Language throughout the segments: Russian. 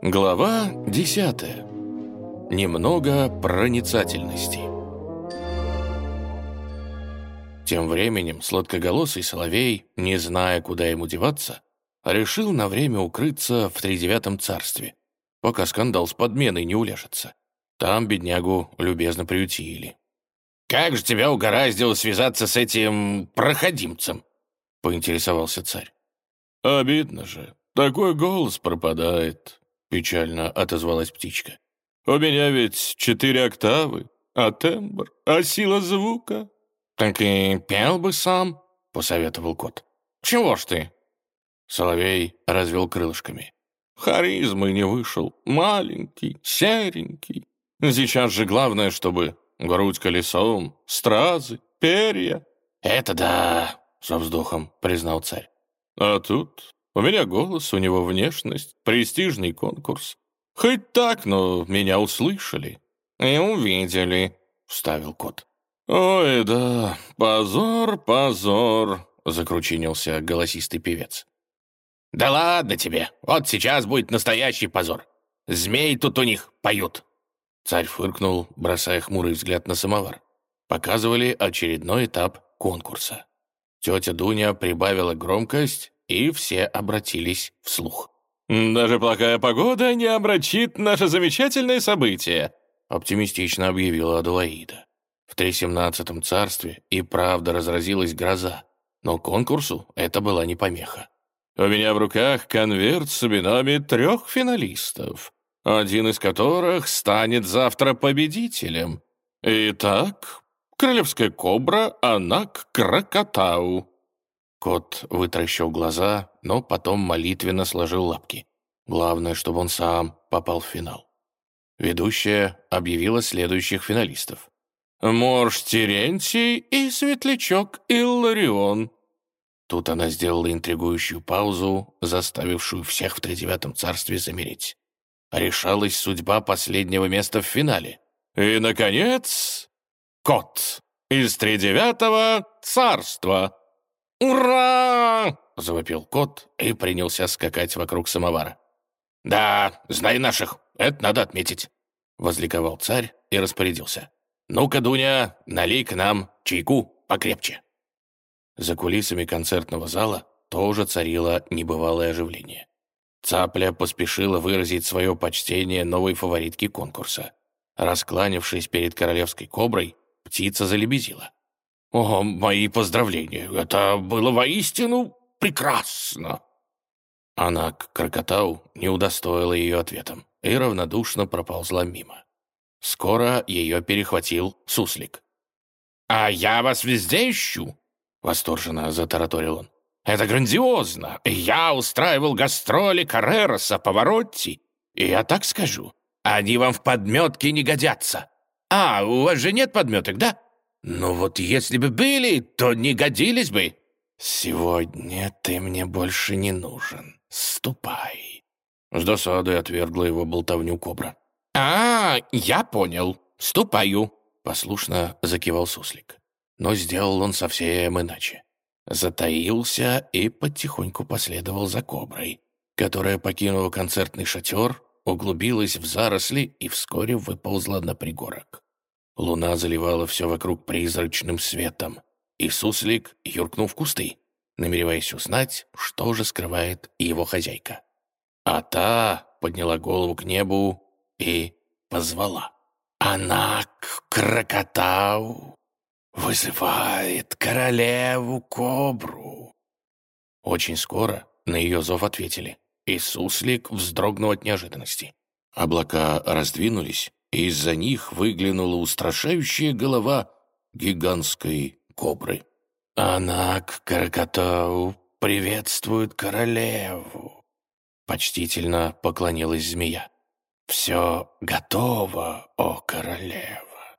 Глава 10. Немного проницательности. Тем временем сладкоголосый соловей, не зная, куда ему деваться, решил на время укрыться в тридевятом царстве, пока скандал с подменой не уляжется. Там беднягу любезно приютили. «Как же тебя угораздило связаться с этим проходимцем?» — поинтересовался царь. «Обидно же. Такой голос пропадает. — печально отозвалась птичка. «У меня ведь четыре октавы, а тембр, а сила звука». «Так и пел бы сам», — посоветовал кот. «Чего ж ты?» Соловей развел крылышками. «Харизмы не вышел. Маленький, серенький. Сейчас же главное, чтобы грудь колесом, стразы, перья». «Это да», — со вздохом признал царь. «А тут у меня голос, у него внешность, престижный конкурс. Хоть так, но меня услышали. И увидели, — вставил кот. «Ой, да, позор, позор», — закручинился голосистый певец. «Да ладно тебе, вот сейчас будет настоящий позор. Змей тут у них поют». Царь фыркнул, бросая хмурый взгляд на самовар. Показывали очередной этап конкурса. Тетя Дуня прибавила громкость, и все обратились вслух. «Даже плохая погода не обрачит наше замечательное событие», оптимистично объявила Адулаида. В Трисемнадцатом царстве и правда разразилась гроза, но конкурсу это была не помеха. «У меня в руках конверт с именами трех финалистов, один из которых станет завтра победителем. Итак, королевская кобра Анак Кракатау». Кот вытращил глаза, но потом молитвенно сложил лапки. Главное, чтобы он сам попал в финал. Ведущая объявила следующих финалистов. «Морж Терентий и Светлячок Илларион». Тут она сделала интригующую паузу, заставившую всех в тридевятом царстве замереть. Решалась судьба последнего места в финале. «И, наконец, кот из тридевятого царства». «Ура!» — завопил кот и принялся скакать вокруг самовара. «Да, знай наших, это надо отметить», — возликовал царь и распорядился. «Ну-ка, Дуня, налей к нам чайку покрепче». За кулисами концертного зала тоже царило небывалое оживление. Цапля поспешила выразить свое почтение новой фаворитке конкурса. Раскланившись перед королевской коброй, птица залебезила. «О, мои поздравления! Это было воистину прекрасно!» Она к Крокотау не удостоила ее ответом и равнодушно проползла мимо. Скоро ее перехватил суслик. «А я вас везде ищу!» — восторженно затараторил он. «Это грандиозно! Я устраивал гастроли Каррероса, Поворотти, и я так скажу, они вам в подметке не годятся. А, у вас же нет подметок, да?» «Ну вот если бы были, то не годились бы». «Сегодня ты мне больше не нужен. Ступай». С досадой отвергла его болтовню кобра. «А, я понял. Ступаю», — послушно закивал суслик. Но сделал он совсем иначе. Затаился и потихоньку последовал за коброй, которая покинула концертный шатер, углубилась в заросли и вскоре выползла на пригорок. Луна заливала все вокруг призрачным светом, и суслик юркнул в кусты, намереваясь узнать, что же скрывает его хозяйка. А та подняла голову к небу и позвала. «Она крокотау вызывает королеву-кобру». Очень скоро на ее зов ответили, и суслик вздрогнул от неожиданности. Облака раздвинулись, из-за них выглянула устрашающая голова гигантской кобры. «Она к Каракатау приветствует королеву!» Почтительно поклонилась змея. «Все готово, о королева!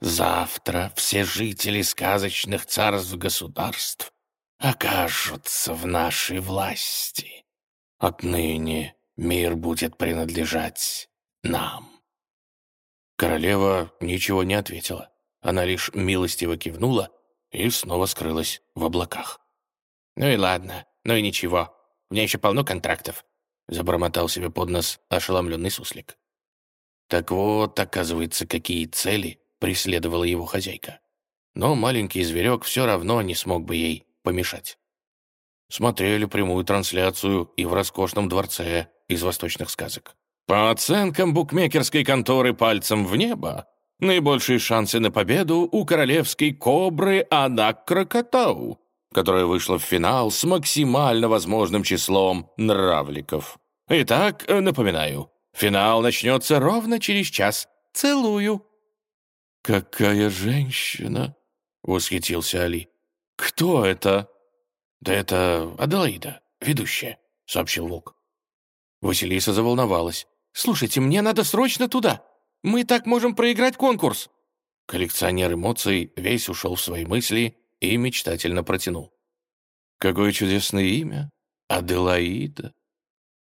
Завтра все жители сказочных царств-государств окажутся в нашей власти. Отныне мир будет принадлежать нам». Королева ничего не ответила. Она лишь милостиво кивнула и снова скрылась в облаках. «Ну и ладно, ну и ничего. У меня еще полно контрактов. — забормотал себе под нос ошеломленный суслик. Так вот, оказывается, какие цели преследовала его хозяйка. Но маленький зверек все равно не смог бы ей помешать. Смотрели прямую трансляцию и в роскошном дворце из восточных сказок. По оценкам букмекерской конторы «Пальцем в небо», наибольшие шансы на победу у королевской кобры Анак Крокотау, которая вышла в финал с максимально возможным числом нравликов. Итак, напоминаю, финал начнется ровно через час. Целую. «Какая женщина!» — восхитился Али. «Кто это?» «Да это Аделаида, ведущая», — сообщил Волк. Василиса заволновалась. «Слушайте, мне надо срочно туда. Мы так можем проиграть конкурс». Коллекционер эмоций весь ушел в свои мысли и мечтательно протянул. «Какое чудесное имя! Аделаида!»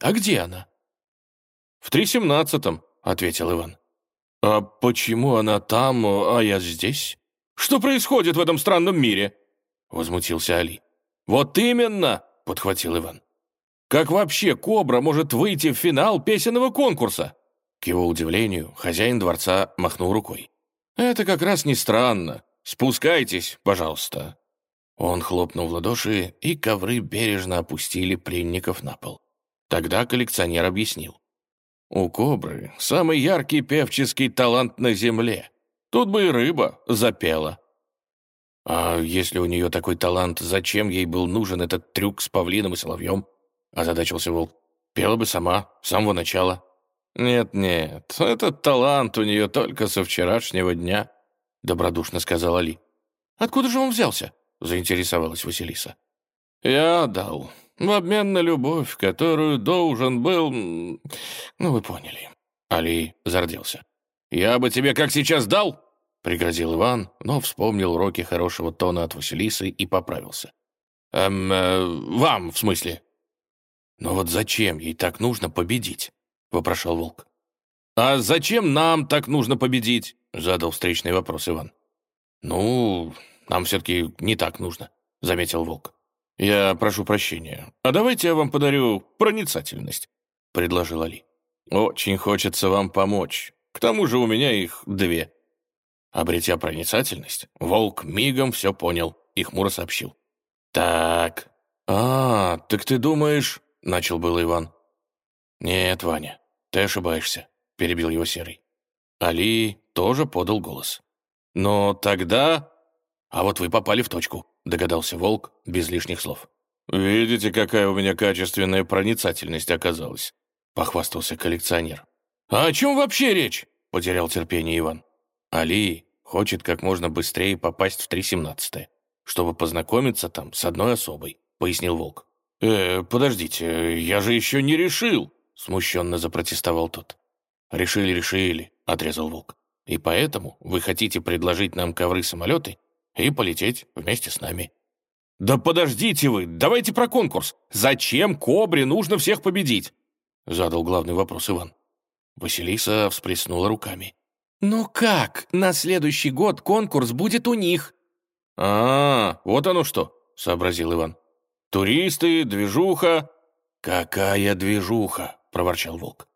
«А где она?» «В три семнадцатом», — ответил Иван. «А почему она там, а я здесь? Что происходит в этом странном мире?» Возмутился Али. «Вот именно!» — подхватил Иван. «Как вообще Кобра может выйти в финал песенного конкурса?» К его удивлению, хозяин дворца махнул рукой. «Это как раз не странно. Спускайтесь, пожалуйста». Он хлопнул в ладоши, и ковры бережно опустили пленников на пол. Тогда коллекционер объяснил. У кобры самый яркий певческий талант на земле. Тут бы и рыба запела. А если у нее такой талант, зачем ей был нужен этот трюк с павлином и соловьем? Озадачился волк. Пела бы сама, с самого начала. «Нет-нет, этот талант у нее только со вчерашнего дня», — добродушно сказал Али. «Откуда же он взялся?» — заинтересовалась Василиса. «Я дал. В обмен на любовь, которую должен был... Ну, вы поняли». Али зарделся. «Я бы тебе как сейчас дал?» — пригрозил Иван, но вспомнил уроки хорошего тона от Василисы и поправился. «Эм, э, вам, в смысле?» «Но вот зачем ей так нужно победить?» — вопрошал Волк. «А зачем нам так нужно победить?» — задал встречный вопрос Иван. «Ну, нам все-таки не так нужно», — заметил Волк. «Я прошу прощения. А давайте я вам подарю проницательность», — предложил Али. «Очень хочется вам помочь. К тому же у меня их две». Обретя проницательность, Волк мигом все понял и хмуро сообщил. «Так...» «А, так ты думаешь...» — начал был Иван. «Нет, Ваня, ты ошибаешься», — перебил его Серый. Али тоже подал голос. «Но тогда...» «А вот вы попали в точку», — догадался Волк без лишних слов. «Видите, какая у меня качественная проницательность оказалась», — похвастался коллекционер. «А о чем вообще речь?» — потерял терпение Иван. «Али хочет как можно быстрее попасть в 3.17, чтобы познакомиться там с одной особой», — пояснил Волк. «Э, подождите, я же еще не решил», — смущенно запротестовал тот. «Решили, решили», — отрезал Волк. «И поэтому вы хотите предложить нам ковры-самолеты и полететь вместе с нами». «Да подождите вы, давайте про конкурс. Зачем Кобре нужно всех победить?» Задал главный вопрос Иван. Василиса всплеснула руками. «Ну как? На следующий год конкурс будет у них». «А, вот оно что», — сообразил Иван. «Туристы, движуха». «Какая движуха?» — проворчал Волк.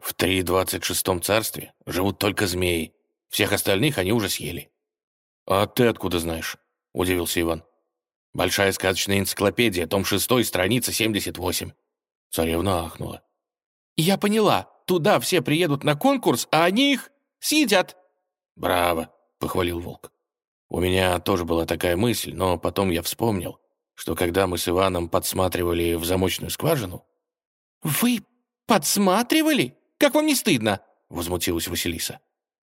«В три двадцать шестом царстве живут только змеи. Всех остальных они уже съели». «А ты откуда знаешь?» — удивился Иван. «Большая сказочная энциклопедия, том 6, страница 78». Царевна ахнула. «Я поняла. Туда все приедут на конкурс, а они их съедят». «Браво!» — похвалил Волк. «У меня тоже была такая мысль, но потом я вспомнил, что когда мы с Иваном подсматривали в замочную скважину...» «Вы подсматривали? Как вам не стыдно?» — возмутилась Василиса.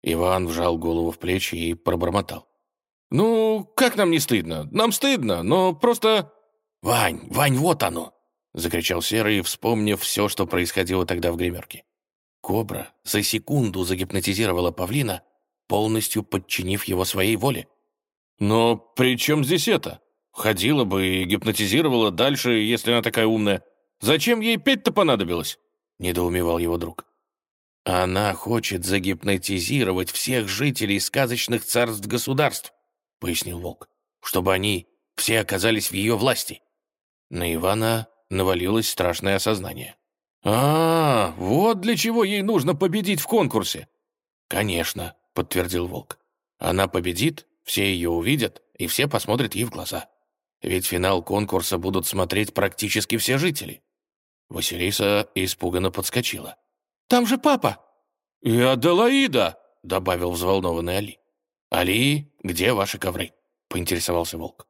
Иван вжал голову в плечи и пробормотал. «Ну, как нам не стыдно? Нам стыдно, но просто...» «Вань, Вань, вот оно!» — закричал Серый, вспомнив все, что происходило тогда в гримерке. Кобра за секунду загипнотизировала павлина, полностью подчинив его своей воле. «Но при чем здесь это? Ходила бы и гипнотизировала дальше, если она такая умная. Зачем ей петь-то понадобилось?» — недоумевал его друг. «Она хочет загипнотизировать всех жителей сказочных царств-государств», пояснил Волк, «чтобы они все оказались в ее власти». На Ивана навалилось страшное осознание. «А, вот для чего ей нужно победить в конкурсе!» «Конечно», — подтвердил Волк. «Она победит, все ее увидят, и все посмотрят ей в глаза. Ведь финал конкурса будут смотреть практически все жители». Василиса испуганно подскочила. «Там же папа!» «И Аделаида!» — добавил взволнованный Али. «Али, где ваши ковры?» — поинтересовался Волк.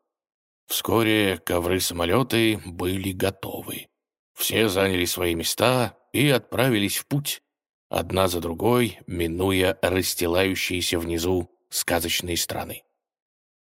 Вскоре ковры-самолеты были готовы. Все заняли свои места и отправились в путь, одна за другой, минуя расстилающиеся внизу сказочные страны.